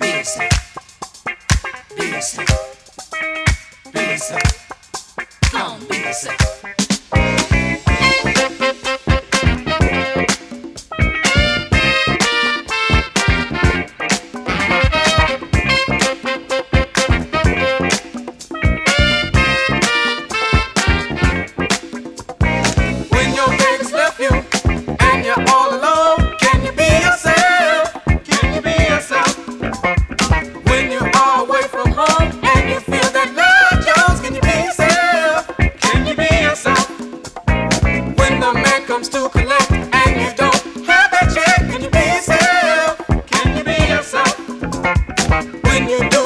Listen, listen, listen, come yourself. The best thing for you to do is be yourself. Just be yourself. And in this song is a lot